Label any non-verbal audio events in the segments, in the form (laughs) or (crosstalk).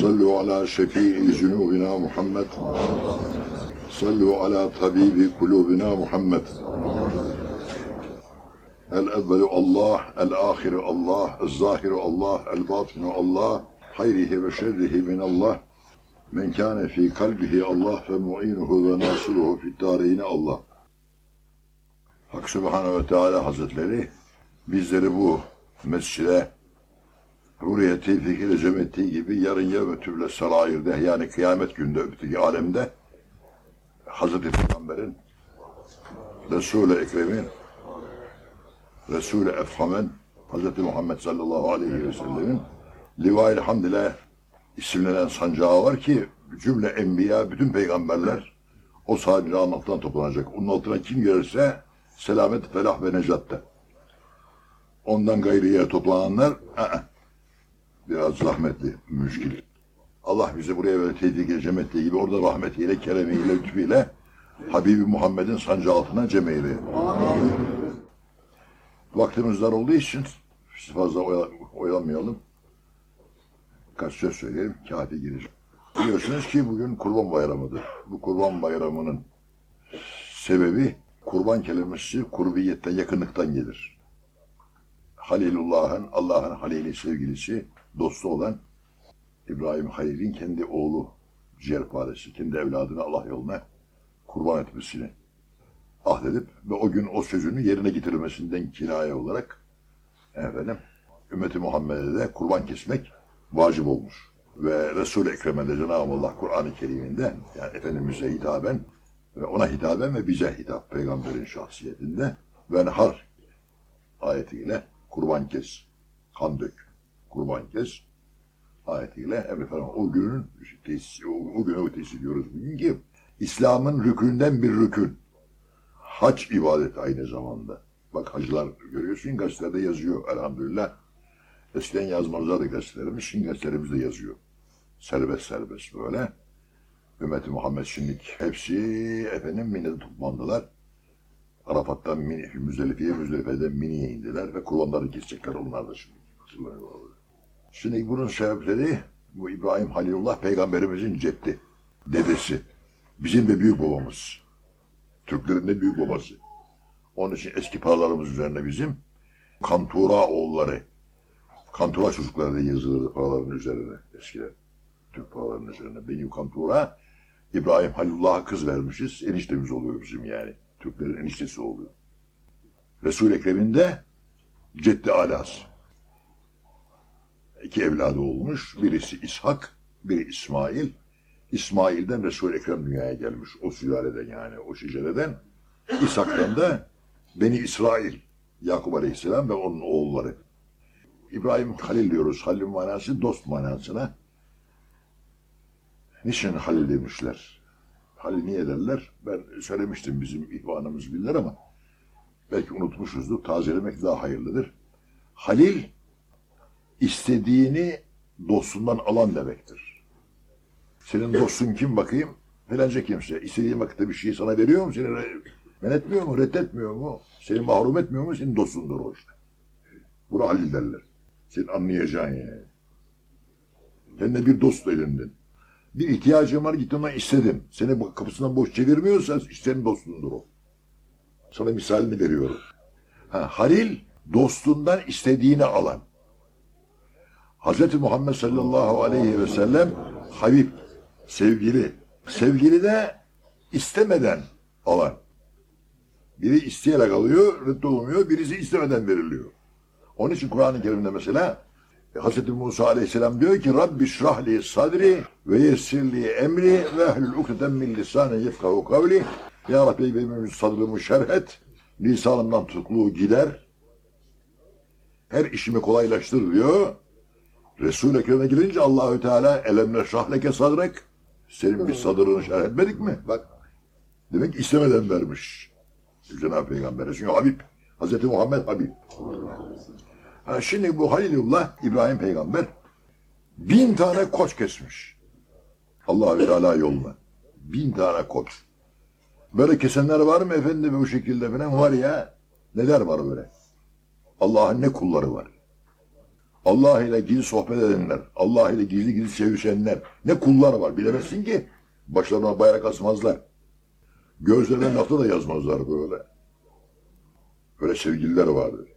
صلوا على شفيع ذنوبنا محمد صلوا على طبيب قلوبنا محمد الأول الله الآخر الله الظاهر الله الباطن الله خيره وشره من الله من كان في قلبه الله فمعينه وناصره في الدارين Allah. Hak Subhanahu ve Teala Hazretleri bizleri bu mescide buraya tevfik ile cem ettiği gibi yarın yevme tüble sarayirde yani kıyamet günde öbürteki alemde Hazreti Peygamber'in Resul-i Ekrem'in Resul-i Efham'ın Hazreti Muhammed sallallahu aleyhi ve sellemin Livail Hamd ile isimlenen sancağı var ki cümle enbiya, bütün peygamberler o sadece altından toplanacak. Onun altına kim gelirse selamet, felah ve necatte. Ondan gayriye toplananlar ı-ı, biraz zahmetli, müşkil. Allah bizi buraya böyle tehdit cem gibi orada rahmetiyle, keremiyle, lütfüyle Habibi Muhammed'in sancı altına cem. Vaktimiz dar olduğu için fazla oya- oyalanmayalım. Kaç söz söyleyelim, kağıda gireceğim. Biliyorsunuz ki bugün Kurban Bayramı'dır. Bu Kurban Bayramı'nın sebebi kurban kelimesi kurbiyetten, yakınlıktan gelir. Halilullah'ın, Allah'ın halili sevgilisi, dostu olan İbrahim Halil'in kendi oğlu ciğerparesi, kendi evladını Allah yoluna kurban etmesini ahdedip ve o gün o sözünü yerine getirilmesinden kinaye olarak efendim ümmeti Muhammed'e de kurban kesmek vacip olmuş. Ve Resul-i Ekrem'e de Cenab-ı Allah Kur'an-ı Kerim'inde yani Efendimiz'e hitaben ve ona hitaben ve bize hitap peygamberin şahsiyetinde ve har ayetiyle kurban kes, kan dök, kurban kes ayetiyle efendim, o günün tesisi, o, o güne ötesi diyoruz bugün ki İslam'ın rükünden bir rükün. Hac ibadeti aynı zamanda. Bak hacılar görüyorsun gazetelerde yazıyor elhamdülillah. Eskiden yazmazlardı gazetelerimiz, şimdi gazetelerimizde yazıyor. Serbest serbest böyle. Ümmeti Muhammed şimdi hepsi efendim Mine'de toplandılar. Arafat'tan Mini, Müzdelife'ye, Müzdelife'den Mini'ye indiler ve kurbanları kesecekler onlar da şimdi. Şimdi bunun sebepleri bu İbrahim Halilullah peygamberimizin ceddi, dedesi. Bizim de büyük babamız. Türklerin de büyük babası. Onun için eski paralarımız üzerine bizim Kantura oğulları, Kantura çocukları da yazılırdı paraların üzerine eskiden. Türk paralarının üzerine. Benim Kantura, İbrahim Halilullah'a kız vermişiz. Eniştemiz oluyor bizim yani. Türklerin eniştesi oluyor. Resul-i Ekrem'in de Ceddi Alas. İki evladı olmuş. Birisi İshak, biri İsmail. İsmail'den Resul-i Ekrem dünyaya gelmiş. O sülaleden yani, o şecereden. İshak'tan da Beni İsrail, Yakup Aleyhisselam ve onun oğulları. İbrahim Halil diyoruz. Halil manası dost manasına. Niçin Halil demişler? Halil niye derler? Ben söylemiştim bizim ihvanımız bilir ama belki unutmuşuzdur. Tazelemek daha hayırlıdır. Halil istediğini dostundan alan demektir. Senin dostun kim bakayım? Filanca kimse. İstediğin vakitte bir şeyi sana veriyor mu? Seni men etmiyor mu? Reddetmiyor mu? Seni mahrum etmiyor mu? Senin dostundur o işte. Buna Halil derler. Senin anlayacağın yani. Kendine bir dost edindin. Bir ihtiyacın var gittin ondan istedin. Seni kapısından boş çevirmiyorsa senin dostundur o. Sana misalini veriyorum. Ha, Halil dostundan istediğini alan. Hz. Muhammed sallallahu aleyhi ve sellem Habib, sevgili. Sevgili de istemeden alan. Biri isteyerek alıyor, reddolmuyor. Birisi istemeden veriliyor. Onun için Kur'an-ı Kerim'de mesela e, Hz. Musa aleyhisselam diyor ki Rabbi şrahli sadri ve yessirli emri ve ehlül ukdeten min lisani yefkahu kavli Ya Rabbi benim sadrımı şerh et, lisanımdan tutukluğu gider, her işimi kolaylaştır diyor. Resul-i Ekrem'e gelince Allahü Teala elemle şahleke sadrek. Senin bir sadrını şerh etmedik mi? Bak. Demek istemeden vermiş. Cenab-ı Peygamber'e. Çünkü Habib. Hazreti Muhammed Habib. Ha, şimdi bu Halilullah İbrahim Peygamber bin tane koç kesmiş. Allahü Teala yoluna. Bin tane koç. Böyle kesenler var mı efendim bu şekilde falan? Var ya. Neler var böyle? Allah'ın ne kulları var. Allah ile gizli sohbet edenler, Allah ile gizli gizli sevişenler, ne kullar var bilemezsin ki. Başlarına bayrak asmazlar. Gözlerine nafta da yazmazlar böyle. Böyle sevgililer vardır.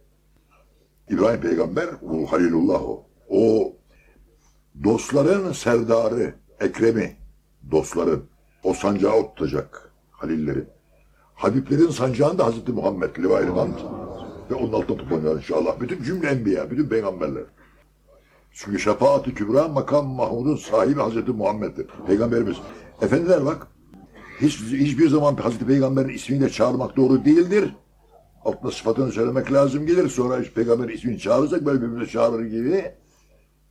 İbrahim peygamber, bu Halilullah o. O dostların serdarı, Ekrem'i, dostların. O sancağı tutacak Halilleri. Habiblerin sancağında Hazreti Muhammed Livayl Hamd ve onun altında toplanıyor inşallah. Bütün cümle enbiya, bütün peygamberler. Çünkü şefaat-ı kübra makam Mahmud'un sahibi Hazreti Muhammed'dir. Peygamberimiz. Efendiler bak, hiç, hiçbir zaman Hazreti Peygamber'in ismiyle çağırmak doğru değildir. Altına sıfatını söylemek lazım gelir. Sonra işte Peygamber'in ismini çağırırsak böyle birbirimize çağırır gibi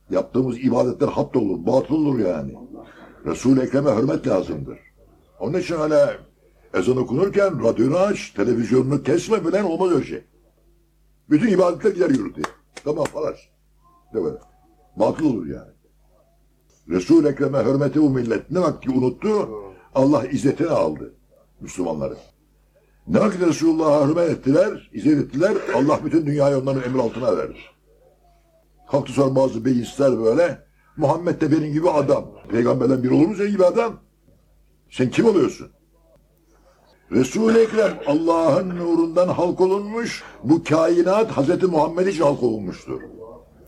yaptığımız ibadetler hapt olur, batıl olur yani. Resul-i Ekrem'e hürmet lazımdır. Onun için öyle ezan okunurken radyonu aç, televizyonunu kesme bilen olmaz öyle şey. Bütün ibadetler gider yürüdü. Tamam falan. De böyle. Batıl olur yani. Resul-i Ekrem'e hürmeti bu millet ne vakti unuttu, Allah izzetini aldı Müslümanların. Ne vakit Resulullah'a hürmet ettiler, izzet ettiler, Allah bütün dünyayı onların emir altına verir. Kalktı sonra bazı beyisler böyle, Muhammed de benim gibi adam. Peygamberden biri olur mu senin gibi adam? Sen kim oluyorsun? Resul-i Ekrem Allah'ın nurundan halk olunmuş, bu kainat Hazreti Muhammed için halk olunmuştur.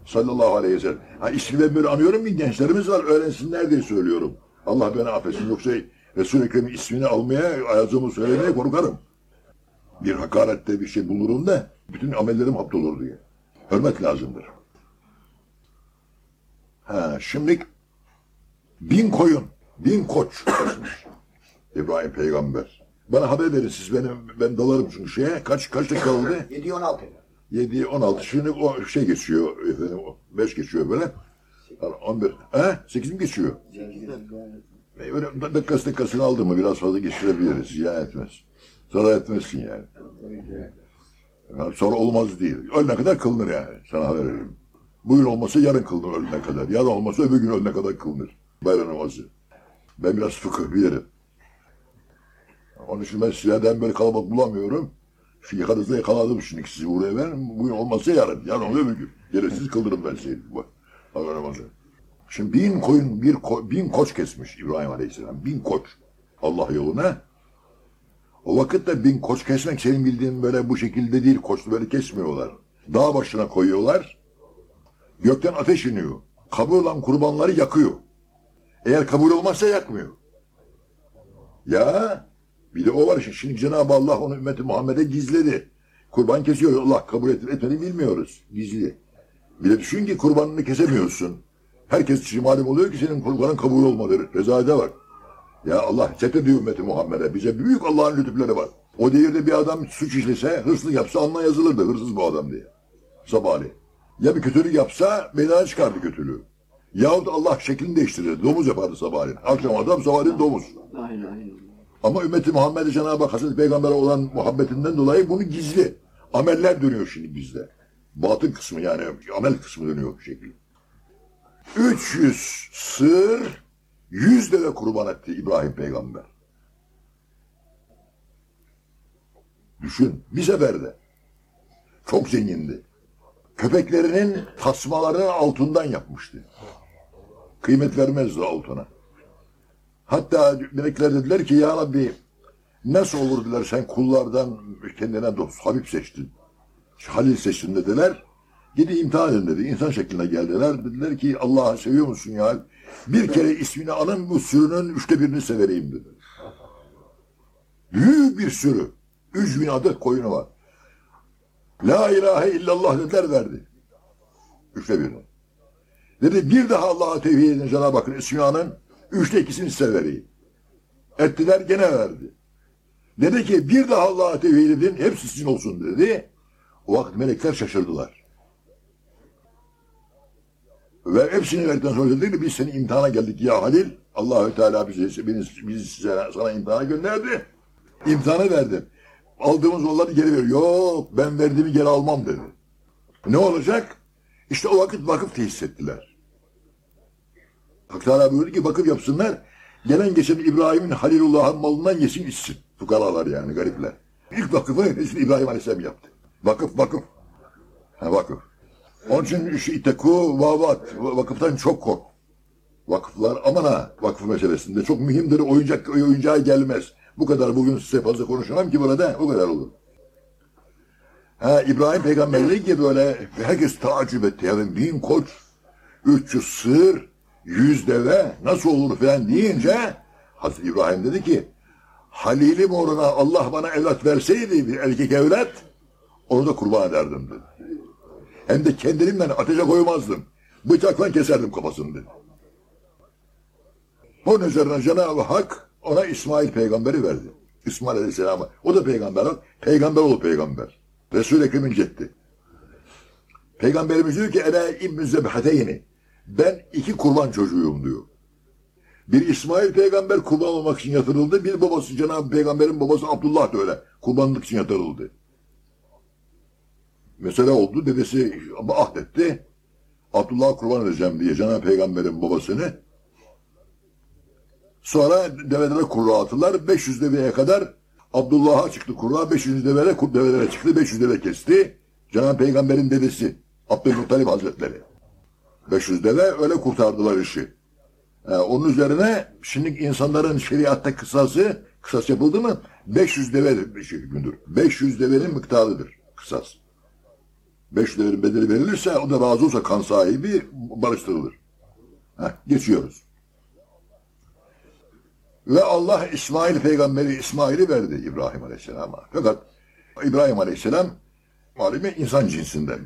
Sallallahu aleyhi ve sellem. Ha, ismi ben böyle anıyorum ki gençlerimiz var, öğrensinler diye söylüyorum. Allah beni affetsin. Yoksa Resul-i Ekrem'in ismini almaya, ayazımı söylemeye korkarım. Bir hakarette bir şey bulurum da, bütün amellerim haptolur diye. Hürmet lazımdır. Ha, şimdi bin koyun, bin koç. (coughs) İbrahim peygamber. Bana haber verin siz benim ben dalarım çünkü şeye. Kaç kaç dakika oldu? 7-16. 7 16 şimdi o şey geçiyor efendim 5 geçiyor böyle. Yani 11 he 8 mi geçiyor? E, Böyle da- dakikası dakikasını aldı mı biraz fazla geçirebiliriz. Ziyan etmez. Zarar etmezsin yani. yani. Sonra olmaz değil. Ölene kadar kılınır yani. Sana haber veririm. Bugün olmasa yarın kılınır ölene kadar. Yarın olmasa öbür gün ölene kadar kılınır. Bayram namazı. Ben biraz fıkıh bilirim. Onun için ben silahdan böyle kalabalık bulamıyorum. Şu yakanızda yakaladım şimdi sizi buraya ben. Bugün olmazsa yarın. Yarın öbür gün. Gereksiz kıldırırım ben seni. Bak. Haber namazı. Şimdi bin koyun, bir ko- bin koç kesmiş İbrahim Aleyhisselam. Bin koç. Allah yoluna. O vakitte bin koç kesmek senin bildiğin böyle bu şekilde değil. Koçlu böyle kesmiyorlar. Dağ başına koyuyorlar. Gökten ateş iniyor. Kabul olan kurbanları yakıyor. Eğer kabul olmazsa yakmıyor. Ya bir de o var şimdi, şimdi Cenab-ı Allah onu ümmeti Muhammed'e gizledi. Kurban kesiyor. Allah kabul etti, etmedi bilmiyoruz. Gizli. Bir de düşün ki kurbanını kesemiyorsun. Herkes için malum oluyor ki senin kurbanın kabul olmadı. Rezalete bak. Ya Allah diyor ümmeti Muhammed'e. Bize büyük Allah'ın lütufları var. O devirde bir adam suç işlese, hırsızlık yapsa alnına yazılırdı. Hırsız bu adam diye. Sabahleyin. Ya bir kötülük yapsa meydana çıkardı kötülüğü. Yahut Allah şeklini değiştirirdi. Domuz yapardı sabahleyin. Akşam adam sabahleyin domuz. Aynen aynen. Ama ümmeti Muhammed'e Cenab-ı Hak Hazreti Peygamber'e olan muhabbetinden dolayı bunu gizli. Ameller dönüyor şimdi bizde. Batın kısmı yani amel kısmı dönüyor bu şekilde. 300 sığır, 100 deve kurban etti İbrahim Peygamber. Düşün bir seferde. Çok zengindi. Köpeklerinin tasmalarını altından yapmıştı. Kıymet vermezdi altına. Hatta melekler dediler ki ya Rabbi nasıl olur dediler sen kullardan kendine dost Habib seçtin. Halil seçtin dediler. Gidi imtihan edin dedi. İnsan şekline geldiler. Dediler ki Allah'ı seviyor musun ya? Bir kere ismini alın bu sürünün üçte birini severeyim dedi. Büyük bir sürü. Üç bin adet koyunu var. La ilahe illallah dediler verdi. Üçte birini. Dedi bir daha Allah'a tevhid edin Cenab-ı Hakk'ın ismini alın. Üçte ikisini size vereyim. Ettiler gene verdi. Dedi ki bir daha Allah'a tevhid edin hepsi sizin olsun dedi. O vakit melekler şaşırdılar. Ve hepsini verdikten sonra dedi ki biz seni imtihana geldik ya Halil. Allahü Teala bizi, bizi, bizi size, sana imtihana gönderdi. İmtihanı verdim. Aldığımız yolları geri ver. Yok ben verdiğimi geri almam dedi. Ne olacak? İşte o vakit vakıf tesis ettiler. Hak Teala buyurdu ki vakıf yapsınlar. Gelen geçen İbrahim'in Halilullah'ın malından yesin içsin. Fukaralar yani garipler. İlk vakıfı İbrahim Aleyhisselam yaptı. Vakıf vakıf. Ha vakıf. Onun için şu iteku vavat vakıftan çok kork. Vakıflar aman ha vakıf meselesinde çok mühimdir. Oyuncak oyuncağa gelmez. Bu kadar bugün size fazla konuşamam ki burada o kadar olur. Ha, İbrahim peygamberliği ki böyle herkes tacip etti. Yani bin koç, 300 sığır, 100 deve nasıl olur falan deyince Hazreti İbrahim dedi ki Halilim uğruna Allah bana evlat verseydi bir erkek evlat onu da kurban ederdim dedi. Hem de kendimden ateşe koymazdım. Bıçakla keserdim kafasını dedi. Onun üzerine Cenab-ı Hak ona İsmail peygamberi verdi. İsmail Aleyhisselam'a. O da peygamber. Peygamber ol peygamber. Resul-i Ekrem'in cetti. Peygamberimiz diyor ki Ene İbn-i Zebhateyni. Ben iki kurban çocuğuyum diyor. Bir İsmail peygamber kurban olmak için yatırıldı. Bir babası Cenab-ı Peygamber'in babası Abdullah da öyle. Kurbanlık için yatırıldı. Mesele oldu. Dedesi ahdetti. Abdullah'a kurban edeceğim diye Cenab-ı Peygamber'in babasını. Sonra develere kurra attılar. 500 deveye kadar Abdullah'a çıktı kurra. 500 devere, develere çıktı. 500 deve kesti. Cenab-ı Peygamber'in dedesi. Abdülmuttalip Hazretleri. 500 deve öyle kurtardılar işi. Ee, onun üzerine şimdi insanların şeriatta kısası, kısas yapıldı mı 500 deve bir şey hükmüdür. 500 devenin miktarıdır kısas. 500 devenin bedeli verilirse o da razı olsa kan sahibi barıştırılır. Heh, geçiyoruz. Ve Allah İsmail peygamberi İsmail'i verdi İbrahim Aleyhisselam'a. Fakat İbrahim Aleyhisselam malumi insan cinsinden.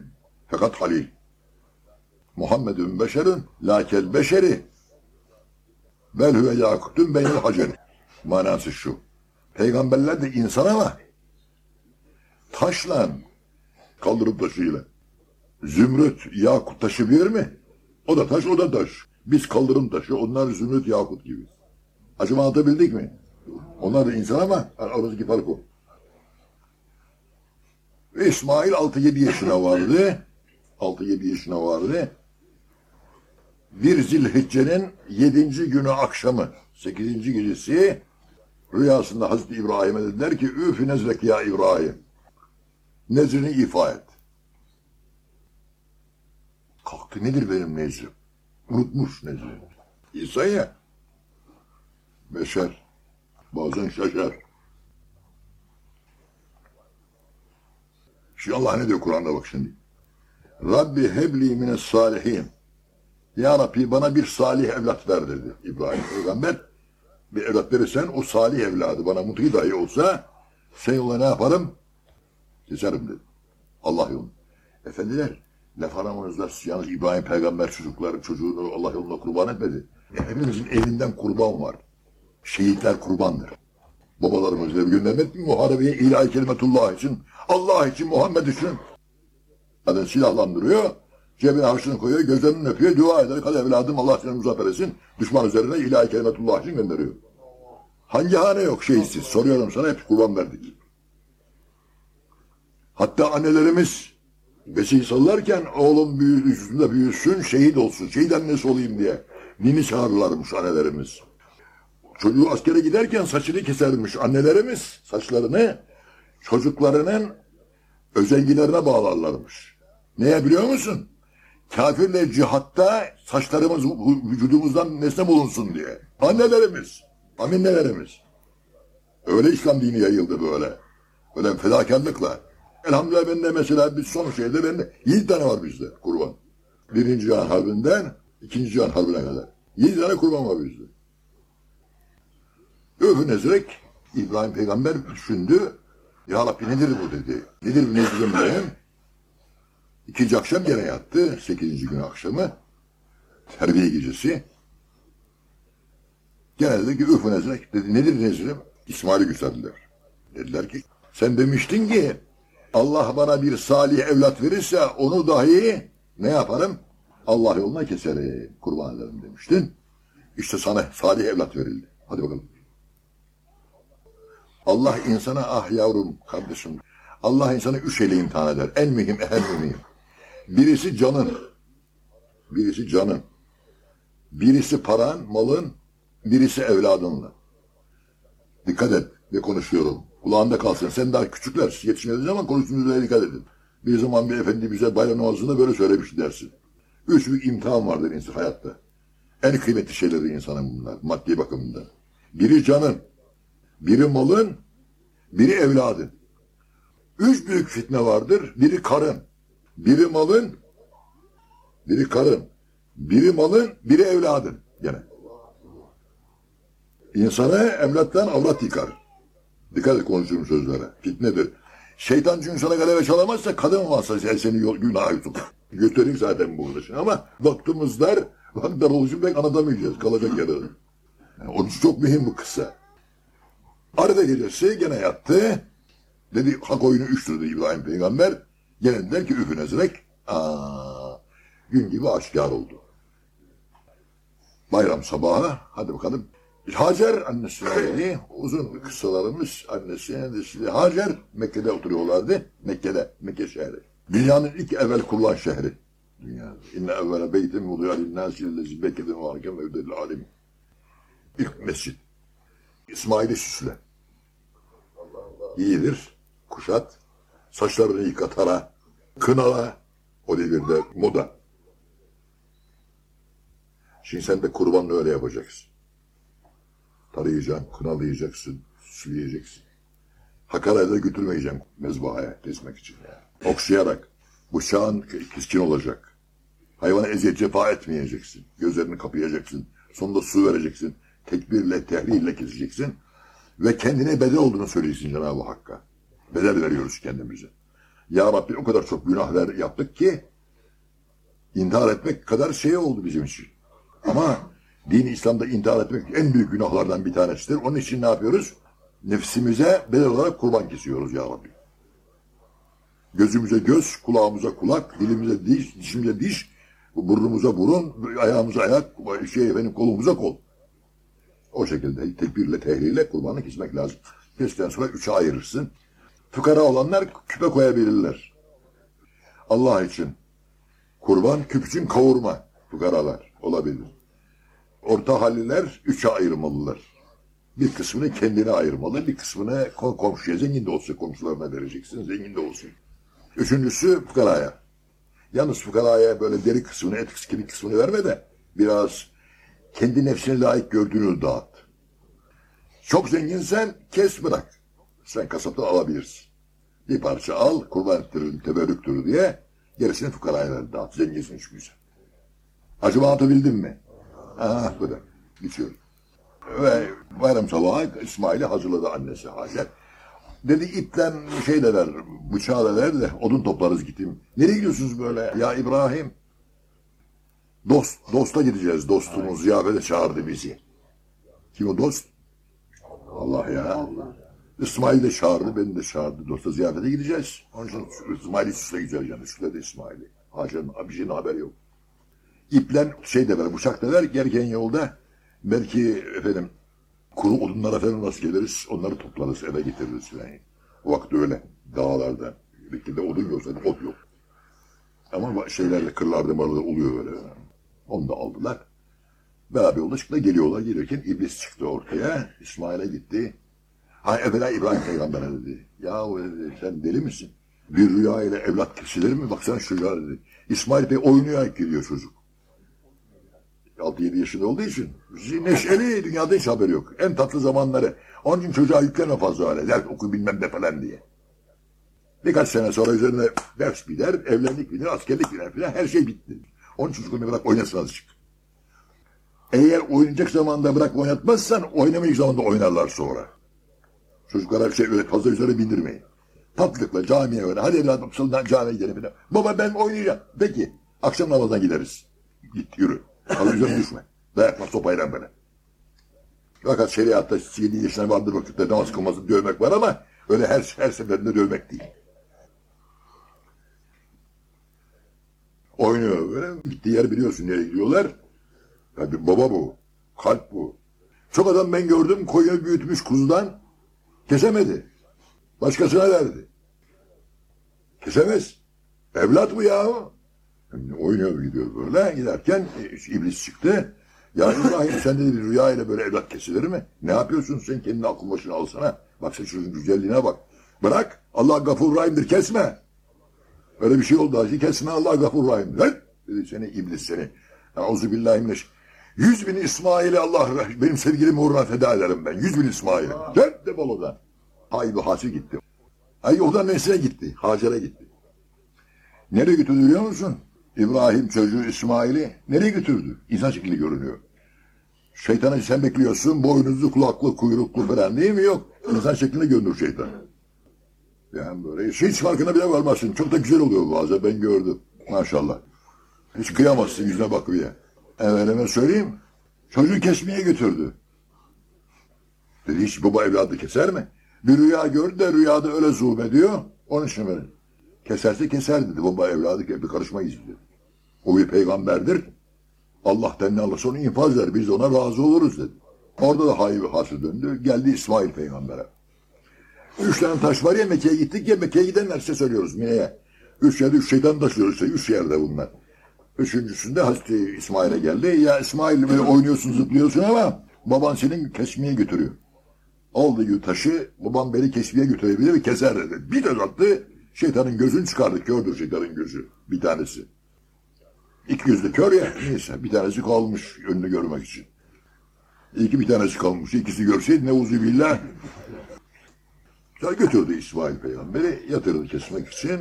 Fakat Halil. Muhammedun beşerun lakel beşeri bel huve yakutun beynel haceri. Manası şu. Peygamberler de insan ama taşla kaldırıp taşıyla. Zümrüt, yakut taşı bir mi? O da taş, o da taş. Biz kaldırım taşı, onlar zümrüt, yakut gibi. Acaba anlatabildik mi? Onlar da insan ama aradaki fark o. İsmail 6-7 yaşına vardı. 6-7 yaşına vardı. Bir Zilhicce'nin 7. günü akşamı, 8. gecesi rüyasında Hazreti İbrahim'e dediler ki üfü nezrek ya İbrahim. Nezrini ifa et. Kalktı nedir benim nezrim? Unutmuş nezrini. Ya. Beşer. Bazen şaşar. Şimdi Allah ne diyor Kur'an'da bak şimdi. Rabbi hebli mine salihin. Ya Rabbi bana bir salih evlat ver dedi İbrahim peygamber. Bir evlat verirsen o salih evladı bana mutlu dahi olsa sen yola ne yaparım? Keserim dedi. Allah yolunu. Efendiler laf aramızda yalnız İbrahim peygamber çocukları çocuğunu Allah yoluna kurban etmedi. Hepimizin elinden kurban var. Şehitler kurbandır. Babalarımız da göndermek mi muharebeye ilahi kelimetullah için, Allah için, Muhammed için. Yani silahlandırıyor, cebine harçlığını koyuyor, gözlerini öpüyor, dua eder. Hadi evladım Allah seni muzaffer etsin. Düşman üzerine ilahi kelimetullah için gönderiyor. Hangi hane yok şehitsiz? Soruyorum sana hep kurban verdik. Hatta annelerimiz besiyi sallarken oğlum büyü, üstünde büyüsün, şehit olsun, şehit annesi olayım diye. Nini çağırırlarmış annelerimiz. Çocuğu askere giderken saçını kesermiş annelerimiz saçlarını çocuklarının özengilerine bağlarlarmış. Neye biliyor musun? Kafirle cihatta saçlarımız vücudumuzdan nesne bulunsun diye. Annelerimiz, aminnelerimiz. Öyle İslam dini yayıldı böyle. Böyle fedakarlıkla. Elhamdülillah bende mesela bir son şeyde bende yedi tane var bizde kurban. Birinci Cihan Harbi'nden ikinci Cihan Harbi'ne kadar. Yedi tane kurban var bizde. Öfü nezrek İbrahim peygamber düşündü. Ya Rabbi nedir bu dedi. Nedir bu nezrim benim? İkinci akşam gene yattı. Sekizinci gün akşamı. Terbiye gecesi. Gene dedi ki öfü nezrek. Dedi nedir nezrim? İsmail'i gösterdiler. Dediler ki sen demiştin ki Allah bana bir salih evlat verirse onu dahi ne yaparım? Allah yoluna keserim, kurban ederim demiştin. İşte sana salih evlat verildi. Hadi bakalım. Allah insana ah yavrum kardeşim. Allah insana üç şeyle imtihan eder. En mühim, en mühim. Birisi canın. Birisi canın. Birisi paran, malın. Birisi evladınla. Dikkat et ne konuşuyorum. Kulağında kalsın. Sen daha küçükler. Yetişmediğiniz zaman konuştuğunuz üzere dikkat edin. Bir zaman bir efendi bize bayram namazında böyle söylemiş dersin. Üç büyük imtihan vardır insan hayatta. En kıymetli şeyleri insanın bunlar maddi bakımından. Biri canın, biri malın, biri evladın. Üç büyük fitne vardır. Biri karın, biri malın, biri karın, biri malın, biri evladın. Gene. İnsanı evlattan avrat yıkar. Dikkat et konuştuğum sözlere. Fitnedir. Şeytan çünkü sana galebe çalamazsa kadın sen seni yol, günaha yutur. (laughs) Götüreyim zaten bu için ama vaktimiz dar. Vakit dar oluşu pek anlatamayacağız. Kalacak yere. Yani onun çok mühim bu kıssa. Arada gecesi gene yattı. Dedi hak oyunu üçtür dedi İbrahim peygamber. Gene der ki üfün ezerek. Aa, gün gibi aşikar oldu. Bayram sabahı hadi bakalım. Hacer annesine dedi. Uzun kıssalarımız annesine dedi. Hacer Mekke'de oturuyorlardı. Mekke'de, Mekke şehri. Dünyanın ilk evvel kurulan şehri. Dünyada. İnne evvele beytin vuduya linnâsi lezi Mekke'de muharkem ve üdel alim. İlk mescid. İsmail'i süsle. Giyilir, kuşat, saçlarını yıka tara, kınala. O devirde moda. Şimdi sen de kurbanla öyle yapacaksın. Tarayacaksın, kınalayacaksın, süsleyeceksin. Hakarete götürmeyeceksin mezbahaya kesmek için. Yani. Okşayarak, bıçağın keskin olacak. Hayvana eziyet cefa etmeyeceksin. Gözlerini kapayacaksın. Sonunda su vereceksin. Tekbirle, tehlille keseceksin. Ve kendine bedel olduğunu söyleyeceksin Cenab-ı Hakk'a. Bedel veriyoruz kendimize. Ya Rabbi o kadar çok günahlar yaptık ki intihar etmek kadar şey oldu bizim için. Ama din İslam'da intihar etmek en büyük günahlardan bir tanesidir. Onun için ne yapıyoruz? Nefsimize bedel olarak kurban kesiyoruz ya Rabbi. Gözümüze göz, kulağımıza kulak, dilimize diş, dişimize diş, burnumuza burun, ayağımıza ayak, şey efendim kolumuza kol. O şekilde tekbirle, tehlille kurbanı kesmek lazım. Kestikten sonra üçe ayırırsın. Fukara olanlar küpe koyabilirler. Allah için kurban, küp için kavurma fukaralar olabilir. Orta halliler üçe ayırmalılar. Bir kısmını kendine ayırmalı, bir kısmını kom- komşuya, zengin de olsa komşularına vereceksin, zengin de olsun. Üçüncüsü fukaraya. Yalnız fukaraya böyle deri kısmını, et kısmını, kısmını verme de biraz kendi nefsine layık gördüğünü dağıt. Çok zenginsen kes bırak. Sen kasaptan alabilirsin. Bir parça al, kurban ettirin, teberrüktür diye gerisini fukaraya ver, dağıt. Zenginsin çünkü sen. Acaba anlatabildim mi? Ah bu da. Bitiyor. Ve bayram sabahı İsmail'i hazırladı annesi Hacer. Dedi ipten şey de ver, bıçağı da ver de odun toplarız gideyim. Nereye gidiyorsunuz böyle? Ya İbrahim. Dost, dosta gideceğiz. Dostumuz ziyafete çağırdı bizi. Kim o dost? Allah ya. İsmail de çağırdı, beni de çağırdı. Dosta ziyafete gideceğiz. Onun için İsmail'i süsleyeceğiz yani. Süsledi İsmail'i. Bir şeyin haberi yok. İplen şey de ver, bıçak da ver. Gereken yolda belki efendim kuru odunlara falan rast geliriz. Onları toplarız, eve getiririz falan. O vakit öyle. Dağlarda. Bekir'de odun yok zaten, ot yok. Ama şeylerle, kırlarda marlarda oluyor böyle. Onu da aldılar. Beraber yolda çıktı. Geliyorlar. Gelirken iblis çıktı ortaya. İsmail'e gitti. Ha evvela İbrahim Peygamber'e dedi. Ya dedi, sen deli misin? Bir rüya ile evlat kesilir mi? Baksana rüya dedi. İsmail Bey oynuyor gidiyor çocuk. 6-7 yaşında olduğu için neşeli dünyada hiç haberi yok. En tatlı zamanları. Onun için çocuğa yükleme fazla öyle. Ders oku bilmem ne falan diye. Birkaç sene sonra üzerine ders biter, evlendik biter, askerlik biter filan her şey bitti. Onun çocuğunu bırak oynasın azıcık. Eğer oynayacak zamanda bırak oynatmazsan oynamayacak zamanda oynarlar sonra. Çocuklara şey öyle fazla üzerine bindirmeyin. Tatlıkla camiye öyle. Hadi evladım sıldan camiye gidelim. Baba ben oynayacağım. Peki. Akşam namazına gideriz. Git yürü. Fazla üzerine düşme. Dayakla sopayla böyle. Fakat şeriatta 7 yaşına vardır vakitte namaz kılması dövmek var ama öyle her, her seferinde dövmek değil. Oynuyor böyle. Gittiği yer biliyorsun nereye gidiyorlar. Ya bir baba bu. Kalp bu. Çok adam ben gördüm koyunu büyütmüş kuzudan kesemedi. Başkasına verdi. Kesemez. Evlat bu ya. Yani oynuyor gidiyor böyle. Giderken e, iblis çıktı. Ya İbrahim (laughs) sen dedi bir rüya ile böyle evlat kesilir mi? Ne yapıyorsun sen kendini akıl başına alsana. Bak sen çocuğun güzelliğine bak. Bırak. Allah gafur rahimdir kesme. Öyle bir şey oldu Hacı. Kesme Allah gafur rahim. Lan! Dedi seni iblis seni. Mineş. Yüz bin İsmail'i Allah benim sevgilim uğruna feda ederim ben. Yüz bin İsmail'i. Gel de balodan. Hay bu Hacı gitti. Ay odan nesine gitti? Hacer'e gitti. Nereye götürdü biliyor musun? İbrahim çocuğu İsmail'i nereye götürdü? İnsan şekli görünüyor. Şeytanı sen bekliyorsun, boynuzlu, kulaklı, kuyruklu falan değil mi? Yok. İnsan şeklinde görünür şeytan. Yani böyle hiç farkına bile varmazsın. Çok da güzel oluyor bazen ben gördüm. Maşallah. Hiç kıyamazsın yüzüne bakmaya. Efendime söyleyeyim. Çocuğu kesmeye götürdü. Dedi hiç baba evladı keser mi? Bir rüya gördü de rüyada öyle zulmediyor. Onun için böyle. Keserse keser dedi. Baba evladı bir karışmayız dedi. O bir peygamberdir. Allah'tan ne alırsa onu infaz eder. Biz ona razı oluruz dedi. Orada da hayır hasıl döndü. Geldi İsmail peygambere. Üç tane taş var ya Mekke'ye gittik ya Mekke'ye gidenler size söylüyoruz Mine'ye. Üç yerde üç şeytan taşıyoruz işte. Üç yerde bunlar. Üçüncüsünde Hazreti İsmail'e geldi. Ya İsmail böyle oynuyorsun zıplıyorsun ama baban senin kesmeye götürüyor. Aldığı taşı babam beni kesmeye götürebilir ve keser dedi. Bir göz attı şeytanın gözünü çıkardı. Kördür şeytanın gözü bir tanesi. İki gözü kör ya neyse bir tanesi kalmış önünü görmek için. İki bir tanesi kalmış. İkisi görseydi ne uzu billah. Sonra götürdü İsmail peygamberi yatırdı kesmek için.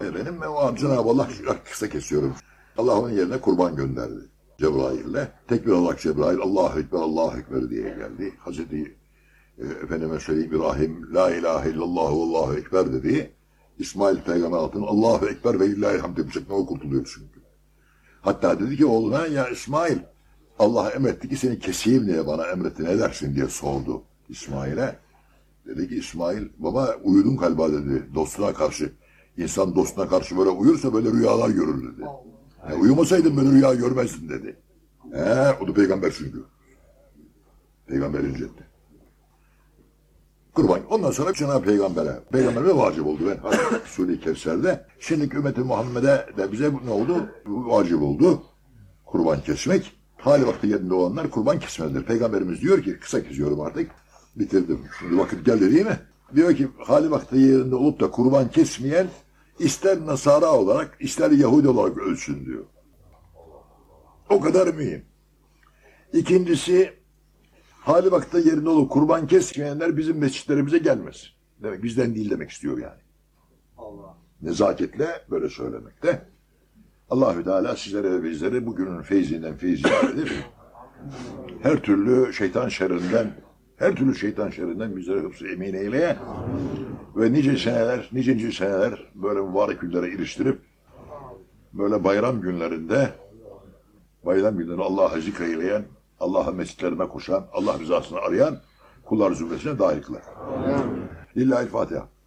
Efendim ben Cenab-ı Allah kısa kesiyorum. Allah onun yerine kurban gönderdi. Cebrail'le. Tekbir Allah Cebrail Allahu Ekber Allahu Ekber diye geldi. Hazreti e, efendime söyleyeyim İbrahim La ilahe illallah Allahu Ekber dedi. İsmail peygamber altın Allahu Ekber ve illahi hamd yapacak. Ne o kurtuluyor çünkü. Hatta dedi ki oğluna ya İsmail Allah emretti ki seni keseyim diye bana emretti ne dersin diye sordu İsmail'e. Dedi ki İsmail baba uyudun galiba dedi dostuna karşı. İnsan dostuna karşı böyle uyursa böyle rüyalar görür dedi. E, uyumasaydın böyle rüya görmezdin dedi. He, o da peygamber çünkü. Peygamber incetti. Kurban. Ondan sonra Cenab-ı Peygamber'e. Peygamber'e vacip oldu. Ben (laughs) Sure-i Kevser'de. Şimdiki ümmeti Muhammed'e de bize ne oldu? Vacip oldu. Kurban kesmek. Hali vakti yerinde olanlar kurban kesmelidir. Peygamberimiz diyor ki, kısa kesiyorum artık. Bitirdim. Şimdi vakit geldi değil mi? Diyor ki hali vakti yerinde olup da kurban kesmeyen ister Nasara olarak ister Yahudi olarak ölsün diyor. O kadar mühim. İkincisi hali vakti yerinde olup kurban kesmeyenler bizim mescitlerimize gelmez. Demek bizden değil demek istiyor yani. Allah. Nezaketle böyle söylemekte. Allahü Teala sizlere ve bizlere bugünün feyzinden feyzine edip her türlü şeytan şerrinden her türlü şeytan şerrinden bizlere hıfzı emin eyleye ve nice seneler, nice seneler böyle mübarek günlere iliştirip böyle bayram günlerinde bayram günleri Allah'a zikreyleyen, Allah'a mescitlerine koşan, Allah rızasını arayan kullar zümresine dahil kılar. Lillahi Fatiha.